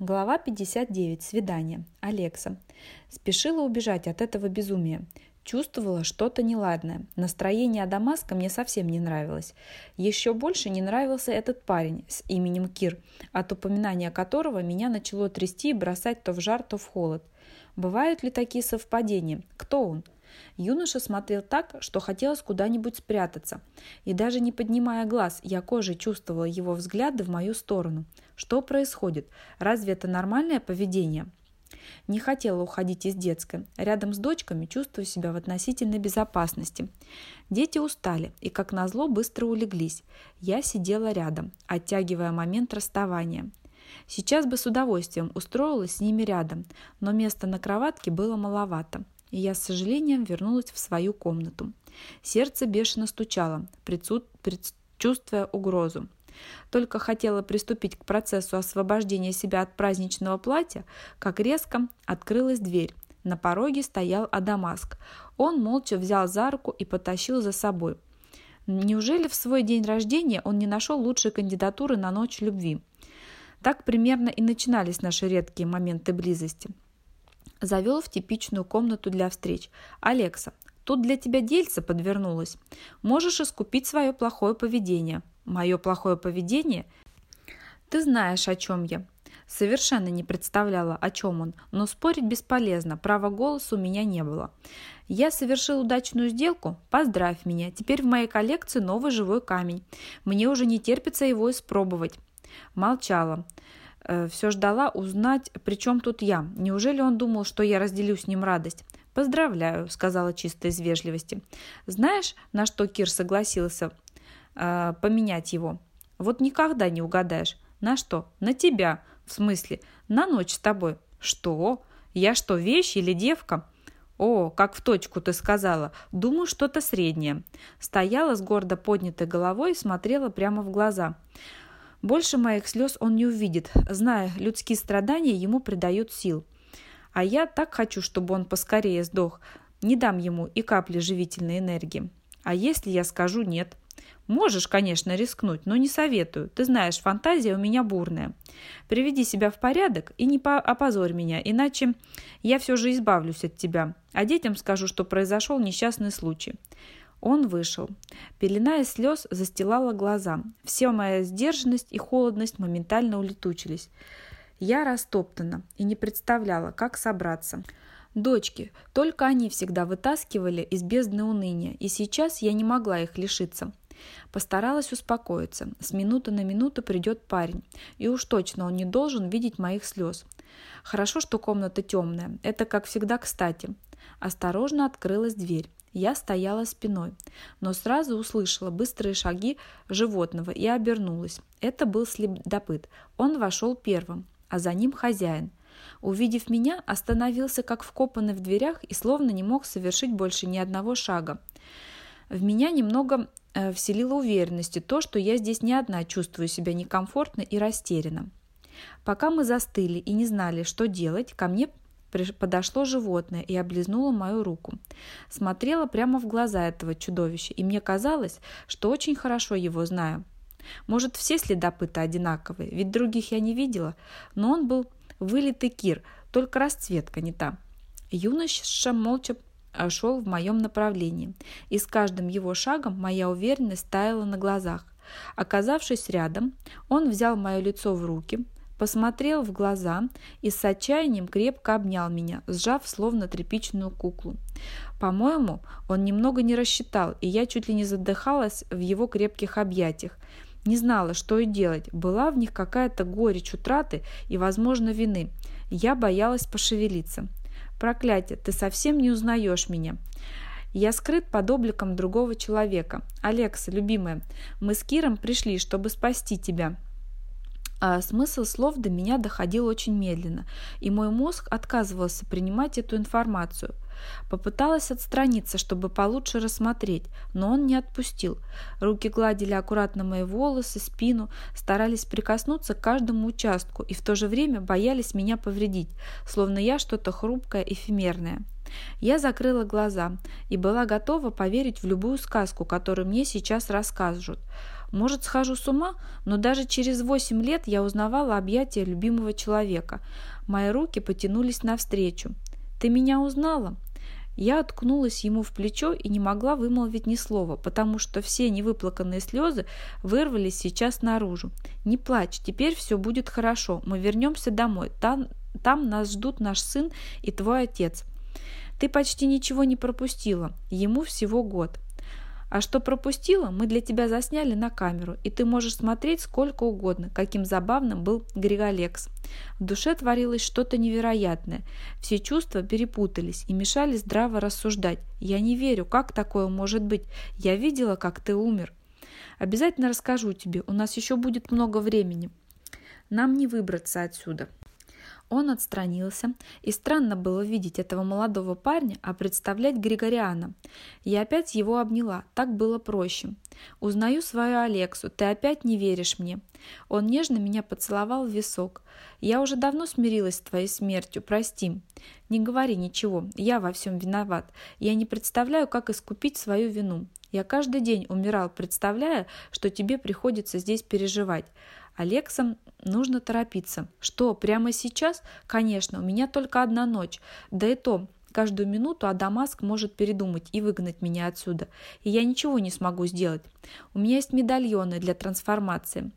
Глава 59. Свидание. Алекса. Спешила убежать от этого безумия. Чувствовала что-то неладное. Настроение Адамаска мне совсем не нравилось. Еще больше не нравился этот парень с именем Кир, от упоминания которого меня начало трясти и бросать то в жар, то в холод. Бывают ли такие совпадения? Кто он? Юноша смотрел так, что хотелось куда-нибудь спрятаться. И даже не поднимая глаз, я кожей чувствовала его взгляды в мою сторону. Что происходит? Разве это нормальное поведение? Не хотела уходить из детской. Рядом с дочками чувствую себя в относительной безопасности. Дети устали и, как назло, быстро улеглись. Я сидела рядом, оттягивая момент расставания. Сейчас бы с удовольствием устроилась с ними рядом, но места на кроватке было маловато и я с сожалением вернулась в свою комнату. Сердце бешено стучало, предчувствуя угрозу. Только хотела приступить к процессу освобождения себя от праздничного платья, как резко открылась дверь. На пороге стоял Адамаск. Он молча взял за руку и потащил за собой. Неужели в свой день рождения он не нашел лучшей кандидатуры на ночь любви? Так примерно и начинались наши редкие моменты близости. Завел в типичную комнату для встреч. «Алекса, тут для тебя дельце подвернулось. Можешь искупить свое плохое поведение». «Мое плохое поведение?» «Ты знаешь, о чем я». Совершенно не представляла, о чем он, но спорить бесполезно, права голоса у меня не было. Я совершил удачную сделку? Поздравь меня, теперь в моей коллекции новый живой камень. Мне уже не терпится его испробовать. Молчала. Э, все ждала узнать, при чем тут я. Неужели он думал, что я разделю с ним радость? «Поздравляю», — сказала чисто из вежливости. «Знаешь, на что Кир согласился э, поменять его? Вот никогда не угадаешь. На что? На тебя. В смысле? На ночь с тобой. Что? Я что, вещь или девка?» «О, как в точку ты сказала. Думаю, что-то среднее». Стояла с гордо поднятой головой и смотрела прямо в глаза. Больше моих слез он не увидит, зная, людские страдания ему придают сил. А я так хочу, чтобы он поскорее сдох. Не дам ему и капли живительной энергии. А если я скажу «нет»? Можешь, конечно, рискнуть, но не советую. Ты знаешь, фантазия у меня бурная. Приведи себя в порядок и не опозорь меня, иначе я все же избавлюсь от тебя. А детям скажу, что произошел несчастный случай. Он вышел. Пелена из слез застилала глаза. Вся моя сдержанность и холодность моментально улетучились. Я растоптана и не представляла, как собраться. Дочки, только они всегда вытаскивали из бездны уныния, и сейчас я не могла их лишиться. Постаралась успокоиться. С минуты на минуту придет парень, и уж точно он не должен видеть моих слез. Хорошо, что комната темная. Это, как всегда, кстати. Осторожно открылась дверь. Я стояла спиной, но сразу услышала быстрые шаги животного и обернулась. Это был следопыт. Он вошел первым, а за ним хозяин. Увидев меня, остановился как вкопанный в дверях и словно не мог совершить больше ни одного шага. В меня немного э, вселило уверенности то, что я здесь не одна чувствую себя некомфортно и растерянно. Пока мы застыли и не знали, что делать, ко мне Подошло животное и облизнуло мою руку. Смотрела прямо в глаза этого чудовища, и мне казалось, что очень хорошо его знаю. Может, все следопыты одинаковые, ведь других я не видела, но он был вылитый кир, только расцветка не та. Юноша молча а, шел в моем направлении, и с каждым его шагом моя уверенность таяла на глазах. Оказавшись рядом, он взял мое лицо в руки, посмотрел в глаза и с отчаянием крепко обнял меня, сжав словно тряпичную куклу. По-моему, он немного не рассчитал, и я чуть ли не задыхалась в его крепких объятиях. Не знала, что и делать. Была в них какая-то горечь утраты и, возможно, вины. Я боялась пошевелиться. «Проклятие, ты совсем не узнаешь меня!» Я скрыт под обликом другого человека. «Алекса, любимая, мы с Киром пришли, чтобы спасти тебя. А смысл слов до меня доходил очень медленно, и мой мозг отказывался принимать эту информацию. Попыталась отстраниться, чтобы получше рассмотреть, но он не отпустил. Руки гладили аккуратно мои волосы, спину, старались прикоснуться к каждому участку и в то же время боялись меня повредить, словно я что-то хрупкое, эфемерное. Я закрыла глаза и была готова поверить в любую сказку, которую мне сейчас расскажут. Может, схожу с ума, но даже через восемь лет я узнавала объятия любимого человека. Мои руки потянулись навстречу. «Ты меня узнала?» Я откнулась ему в плечо и не могла вымолвить ни слова, потому что все невыплаканные слезы вырвались сейчас наружу. «Не плачь, теперь все будет хорошо. Мы вернемся домой. Там, там нас ждут наш сын и твой отец. Ты почти ничего не пропустила. Ему всего год. А что пропустила, мы для тебя засняли на камеру, и ты можешь смотреть сколько угодно, каким забавным был Григолекс. В душе творилось что-то невероятное. Все чувства перепутались и мешали здраво рассуждать. Я не верю, как такое может быть? Я видела, как ты умер. Обязательно расскажу тебе, у нас еще будет много времени. Нам не выбраться отсюда. Он отстранился, и странно было видеть этого молодого парня, а представлять Григориана. Я опять его обняла, так было проще. «Узнаю свою Алексу, ты опять не веришь мне». Он нежно меня поцеловал в висок. «Я уже давно смирилась с твоей смертью, прости». «Не говори ничего, я во всем виноват. Я не представляю, как искупить свою вину. Я каждый день умирал, представляя, что тебе приходится здесь переживать. Алексам нужно торопиться. Что, прямо сейчас? Конечно, у меня только одна ночь. Да и то, каждую минуту Адамаск может передумать и выгнать меня отсюда. И я ничего не смогу сделать. У меня есть медальоны для трансформации.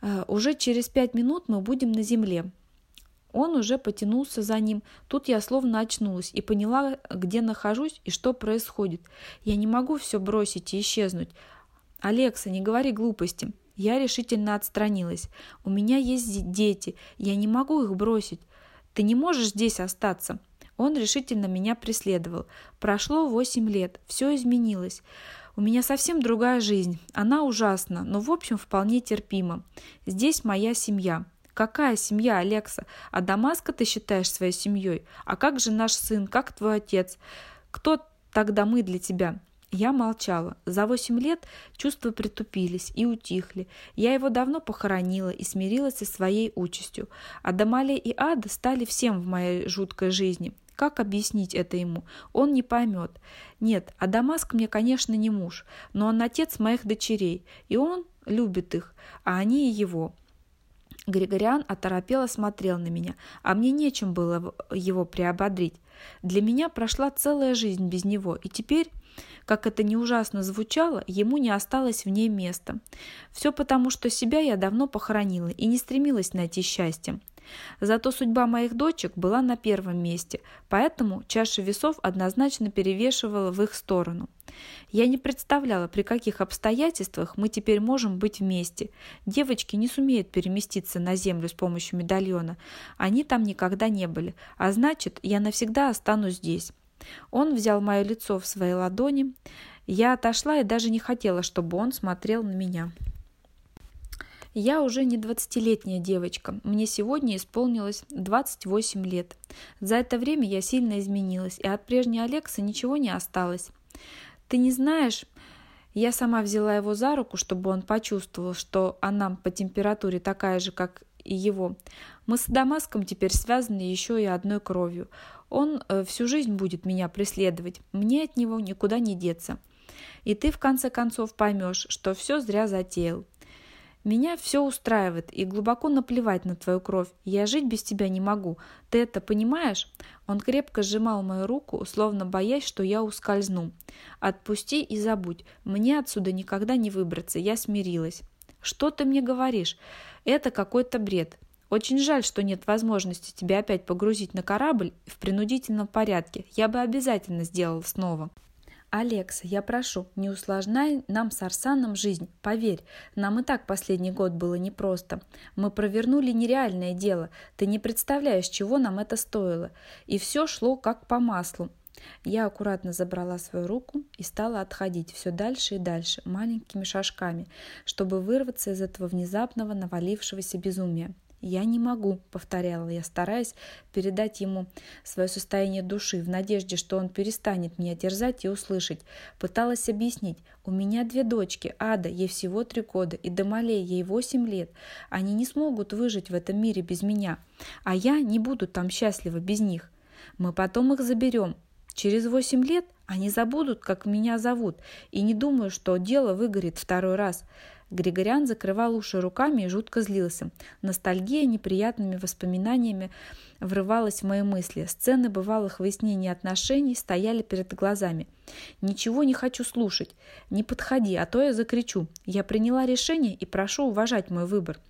Э, уже через пять минут мы будем на земле. Он уже потянулся за ним. Тут я словно очнулась и поняла, где нахожусь и что происходит. Я не могу все бросить и исчезнуть. «Алекса, не говори глупости. Я решительно отстранилась. «У меня есть дети, я не могу их бросить. Ты не можешь здесь остаться». Он решительно меня преследовал. Прошло восемь лет, все изменилось. У меня совсем другая жизнь. Она ужасна, но в общем вполне терпима. Здесь моя семья. Какая семья, Алекса? А Дамаска ты считаешь своей семьей? А как же наш сын? Как твой отец? Кто тогда мы для тебя? Я молчала. За восемь лет чувства притупились и утихли. Я его давно похоронила и смирилась со своей участью. А Дамале и Ада стали всем в моей жуткой жизни. Как объяснить это ему? Он не поймет. Нет, а Дамаск мне, конечно, не муж, но он отец моих дочерей, и он любит их, а они и его. Григориан оторопело смотрел на меня, а мне нечем было его приободрить. Для меня прошла целая жизнь без него, и теперь как это не ужасно звучало, ему не осталось в ней места. Все потому, что себя я давно похоронила и не стремилась найти счастье. Зато судьба моих дочек была на первом месте, поэтому чаша весов однозначно перевешивала в их сторону. Я не представляла, при каких обстоятельствах мы теперь можем быть вместе. Девочки не сумеют переместиться на землю с помощью медальона. Они там никогда не были, а значит, я навсегда останусь здесь. Он взял мое лицо в свои ладони. Я отошла и даже не хотела, чтобы он смотрел на меня. Я уже не двадцатилетняя девочка. Мне сегодня исполнилось 28 лет. За это время я сильно изменилась, и от прежней Алекса ничего не осталось. Ты не знаешь, я сама взяла его за руку, чтобы он почувствовал, что она по температуре такая же, как и его. Мы с Дамаском теперь связаны еще и одной кровью. Он э, всю жизнь будет меня преследовать. Мне от него никуда не деться. И ты в конце концов поймешь, что все зря затеял. Меня все устраивает и глубоко наплевать на твою кровь. Я жить без тебя не могу. Ты это понимаешь? Он крепко сжимал мою руку, словно боясь, что я ускользну. Отпусти и забудь. Мне отсюда никогда не выбраться. Я смирилась. Что ты мне говоришь? Это какой-то бред. Очень жаль, что нет возможности тебя опять погрузить на корабль в принудительном порядке. Я бы обязательно сделал снова. Алекса, я прошу, не усложняй нам с Арсаном жизнь. Поверь, нам и так последний год было непросто. Мы провернули нереальное дело. Ты не представляешь, чего нам это стоило. И все шло как по маслу. Я аккуратно забрала свою руку и стала отходить все дальше и дальше, маленькими шажками, чтобы вырваться из этого внезапного навалившегося безумия. «Я не могу», — повторяла я, стараясь передать ему свое состояние души, в надежде, что он перестанет меня терзать и услышать. Пыталась объяснить. «У меня две дочки, Ада, ей всего три года, и Дамалей, ей восемь лет. Они не смогут выжить в этом мире без меня, а я не буду там счастлива без них. Мы потом их заберем, Через восемь лет они забудут, как меня зовут, и не думаю, что дело выгорит второй раз. Григорян закрывал уши руками и жутко злился. Ностальгия неприятными воспоминаниями врывалась в мои мысли. Сцены бывалых выяснений отношений стояли перед глазами. «Ничего не хочу слушать. Не подходи, а то я закричу. Я приняла решение и прошу уважать мой выбор».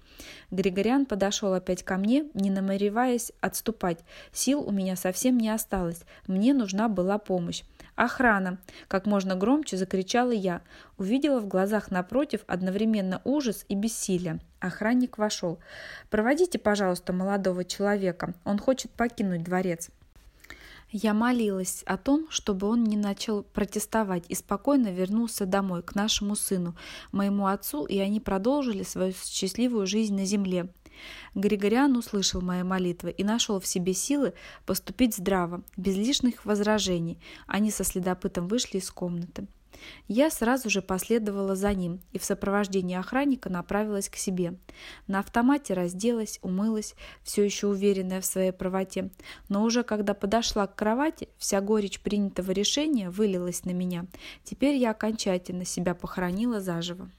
Григориан подошел опять ко мне, не намереваясь отступать. Сил у меня совсем не осталось. Мне нужна была помощь. «Охрана!» – как можно громче закричала я. Увидела в глазах напротив одновременно ужас и бессилие. Охранник вошел. «Проводите, пожалуйста, молодого человека. Он хочет покинуть дворец». Я молилась о том, чтобы он не начал протестовать и спокойно вернулся домой, к нашему сыну, моему отцу, и они продолжили свою счастливую жизнь на земле. Григориан услышал мои молитвы и нашел в себе силы поступить здраво, без лишних возражений. Они со следопытом вышли из комнаты. Я сразу же последовала за ним и в сопровождении охранника направилась к себе. На автомате разделась, умылась, все еще уверенная в своей правоте. Но уже когда подошла к кровати, вся горечь принятого решения вылилась на меня. Теперь я окончательно себя похоронила заживо.